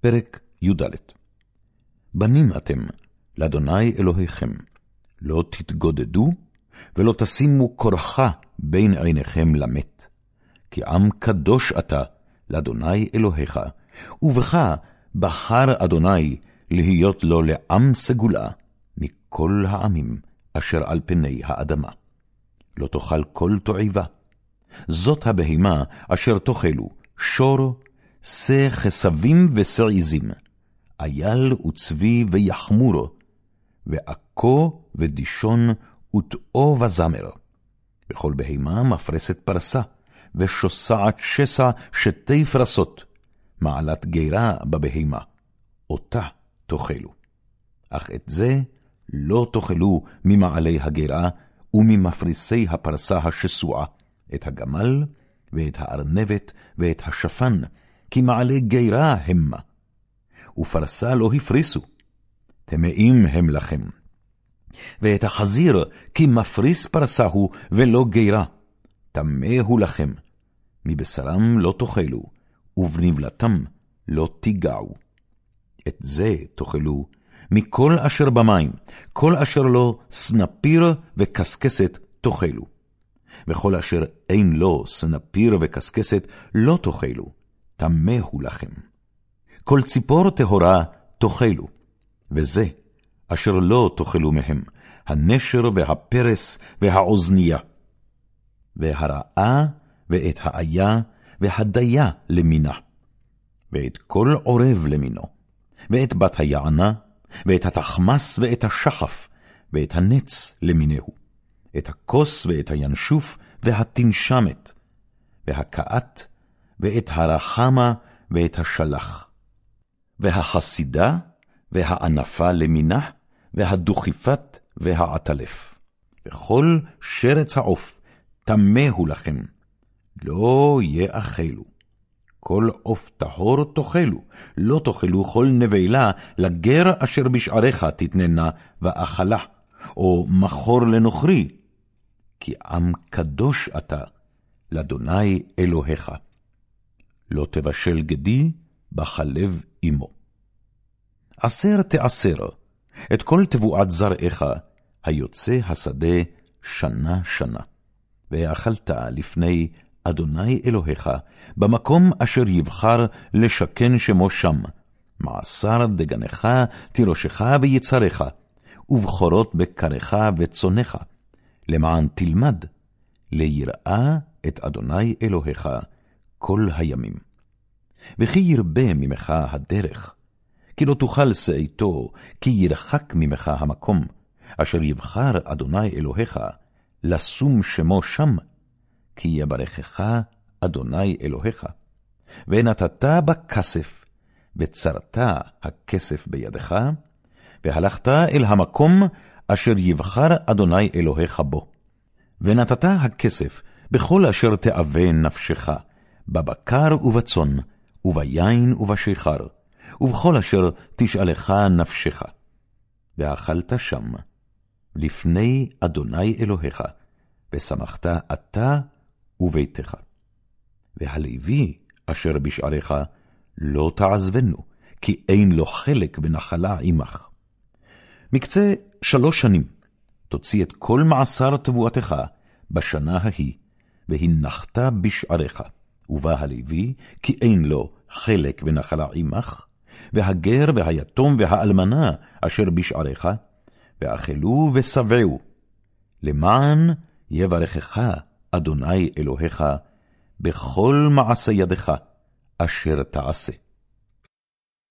פרק י"ד בנים אתם לאדוני אלוהיכם, לא תתגודדו, ולא תשימו כורחה בין עיניכם למת. כי עם קדוש אתה לאדוני אלוהיך, ובך בחר אדוני להיות לו לעם סגולה מכל העמים אשר על פני האדמה. לא תאכל כל תועבה. זאת הבהמה אשר תאכלו, שור, שא חסבים ושעיזים, אייל וצבי ויחמורו, ועכו ודישון וטעו וזמר. וכל בהמה מפרסת פרסה, ושוסעת שסע שתי פרסות, מעלת גירה בבהמה, אותה תאכלו. אך את זה לא תאכלו ממעלי הגירה וממפריסי הפרסה השסועה, את הגמל, ואת הארנבת, ואת השפן, כי מעלה גירה המה. ופרסה לא הפריסו, טמאים הם לכם. ואת החזיר, כי מפריס פרסה הוא, ולא גירה, טמא הוא לכם. מבשרם לא תאכלו, ובנבלתם לא תיגעו. את זה תאכלו מכל אשר במים, כל אשר לו סנפיר וקשקשת תאכלו. וכל אשר אין לו סנפיר וקשקשת לא תאכלו, טמא הוא לכם. כל ציפור טהורה תאכלו, וזה אשר לא תאכלו מהם, הנשר והפרס והאוזנייה. והרעה ואת האיה והדיה למינה, ואת כל עורב למינו, ואת בת היענה, ואת התחמס ואת השחף, ואת הנץ למינהו, את הכוס ואת הינשוף והתנשמת, והקאת ואת הרחמה ואת השלח. והחסידה, והענפה למינה, והדוכיפת, והעטלף. וכל שרץ העוף, טמא הוא לכם, לא יאכלו. כל עוף טהור תאכלו, לא תאכלו כל נבלה לגר אשר בשעריך תתננה ואכלה, או מכור לנוכרי, כי עם קדוש אתה, לאדוני אלוהיך. לא תבשל גדי בחלב אמו. עשר תעשר, את כל תבואת זרעך, היוצא השדה שנה שנה. ואכלת לפני אדוני אלוהיך, במקום אשר יבחר לשכן שמו שם, מעשר דגנך, תירושך ויצריך, ובכורות בקריך וצונך, למען תלמד, ליראה את אדוני אלוהיך כל הימים. וכי ירבה ממך הדרך, כי לא תוכל שאיתו, כי ירחק ממך המקום, אשר יבחר אדוני אלוהיך, לשום שמו שם, כי יברכך אדוני אלוהיך. ונתת בכסף, וצרת הכסף בידך, והלכת אל המקום אשר יבחר אדוני אלוהיך בו. ונתת הכסף בכל אשר תאווה נפשך, בבקר ובצאן, וביין ובשיכר, ובכל אשר תשאלך נפשך. ואכלת שם, לפני אדוני אלוהיך, ושמחת אתה וביתך. והלוי אשר בשעריך לא תעזבנו, כי אין לו חלק בנחלה עמך. מקצה שלוש שנים תוציא את כל מעשר תבואתך בשנה ההיא, והנחת בשעריך, ובא הלוי, כי אין לו חלק בנחלה עמך, והגר והיתום והאלמנה אשר בשעריך, ואכלו ושבעו, למען יברכך אדוני אלוהיך בכל מעשה ידך אשר תעשה.